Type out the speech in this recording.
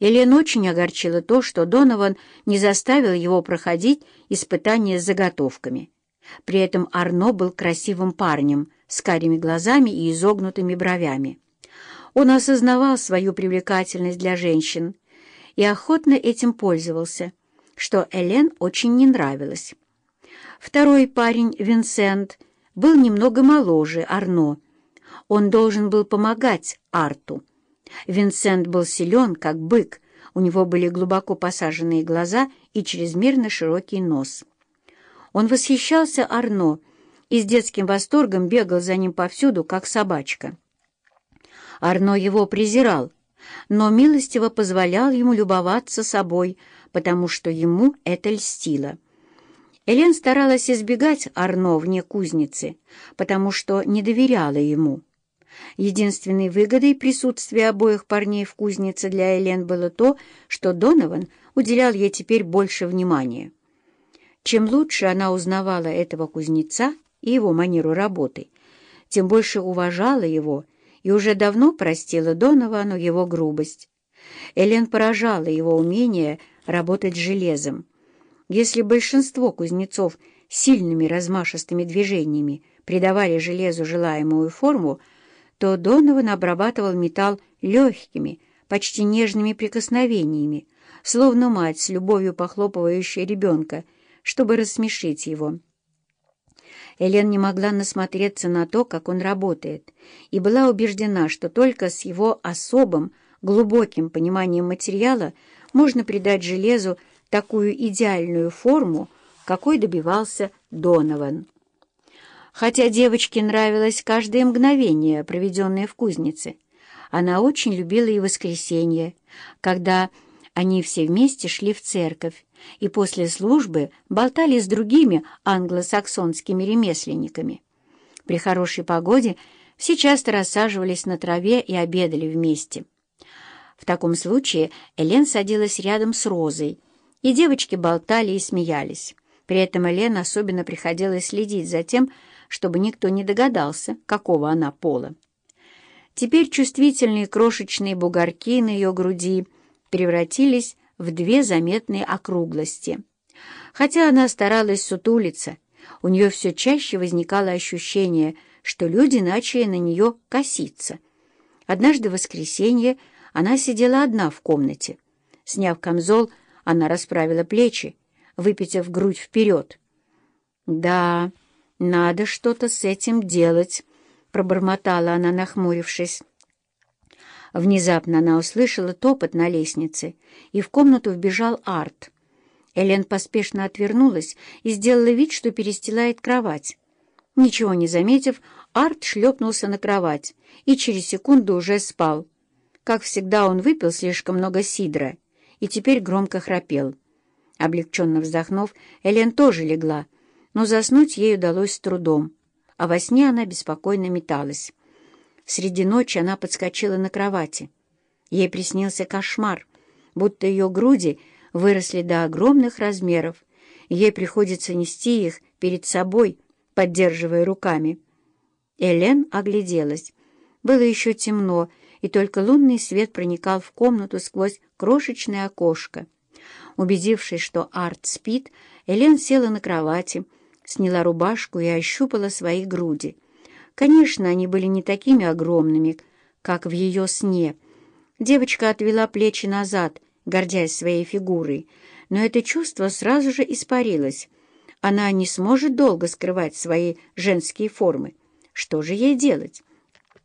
Элен очень огорчило то, что Донован не заставил его проходить испытания с заготовками. При этом Арно был красивым парнем, с карими глазами и изогнутыми бровями. Он осознавал свою привлекательность для женщин и охотно этим пользовался, что Элен очень не нравилось. Второй парень, Винсент, был немного моложе Арно. Он должен был помогать Арту. Винсент был силен, как бык, у него были глубоко посаженные глаза и чрезмерно широкий нос. Он восхищался Арно и с детским восторгом бегал за ним повсюду, как собачка. Арно его презирал, но милостиво позволял ему любоваться собой, потому что ему это льстило. Элен старалась избегать Арно вне кузницы, потому что не доверяла ему. Единственной выгодой присутствия обоих парней в кузнице для Элен было то, что Донован уделял ей теперь больше внимания. Чем лучше она узнавала этого кузнеца и его манеру работы, тем больше уважала его и уже давно простила Доновану его грубость. Элен поражала его умение работать железом. Если большинство кузнецов сильными размашистыми движениями придавали железу желаемую форму, то Донован обрабатывал металл легкими, почти нежными прикосновениями, словно мать с любовью похлопывающая ребенка, чтобы рассмешить его. Элен не могла насмотреться на то, как он работает, и была убеждена, что только с его особым, глубоким пониманием материала можно придать железу такую идеальную форму, какой добивался Донован. Хотя девочке нравилось каждое мгновение, проведенное в кузнице, она очень любила и воскресенье, когда они все вместе шли в церковь и после службы болтали с другими англосаксонскими ремесленниками. При хорошей погоде все часто рассаживались на траве и обедали вместе. В таком случае Элен садилась рядом с Розой, и девочки болтали и смеялись. При этом Элен особенно приходилось следить за тем, чтобы никто не догадался, какого она пола. Теперь чувствительные крошечные бугорки на ее груди превратились в две заметные округлости. Хотя она старалась сутулиться, у нее все чаще возникало ощущение, что люди начали на нее коситься. Однажды в воскресенье она сидела одна в комнате. Сняв камзол, она расправила плечи, выпитив грудь вперед. «Да, надо что-то с этим делать», — пробормотала она, нахмурившись. Внезапно она услышала топот на лестнице, и в комнату вбежал Арт. Элен поспешно отвернулась и сделала вид, что перестилает кровать. Ничего не заметив, Арт шлепнулся на кровать и через секунду уже спал. Как всегда, он выпил слишком много сидра и теперь громко храпел. Облегченно вздохнув, Элен тоже легла, но заснуть ей удалось с трудом, а во сне она беспокойно металась. Среди ночи она подскочила на кровати. Ей приснился кошмар, будто ее груди выросли до огромных размеров, ей приходится нести их перед собой, поддерживая руками. Элен огляделась. Было еще темно, и только лунный свет проникал в комнату сквозь крошечное окошко. Убедившись, что Арт спит, Элен села на кровати, сняла рубашку и ощупала свои груди. Конечно, они были не такими огромными, как в ее сне. Девочка отвела плечи назад, гордясь своей фигурой, но это чувство сразу же испарилось. Она не сможет долго скрывать свои женские формы. Что же ей делать?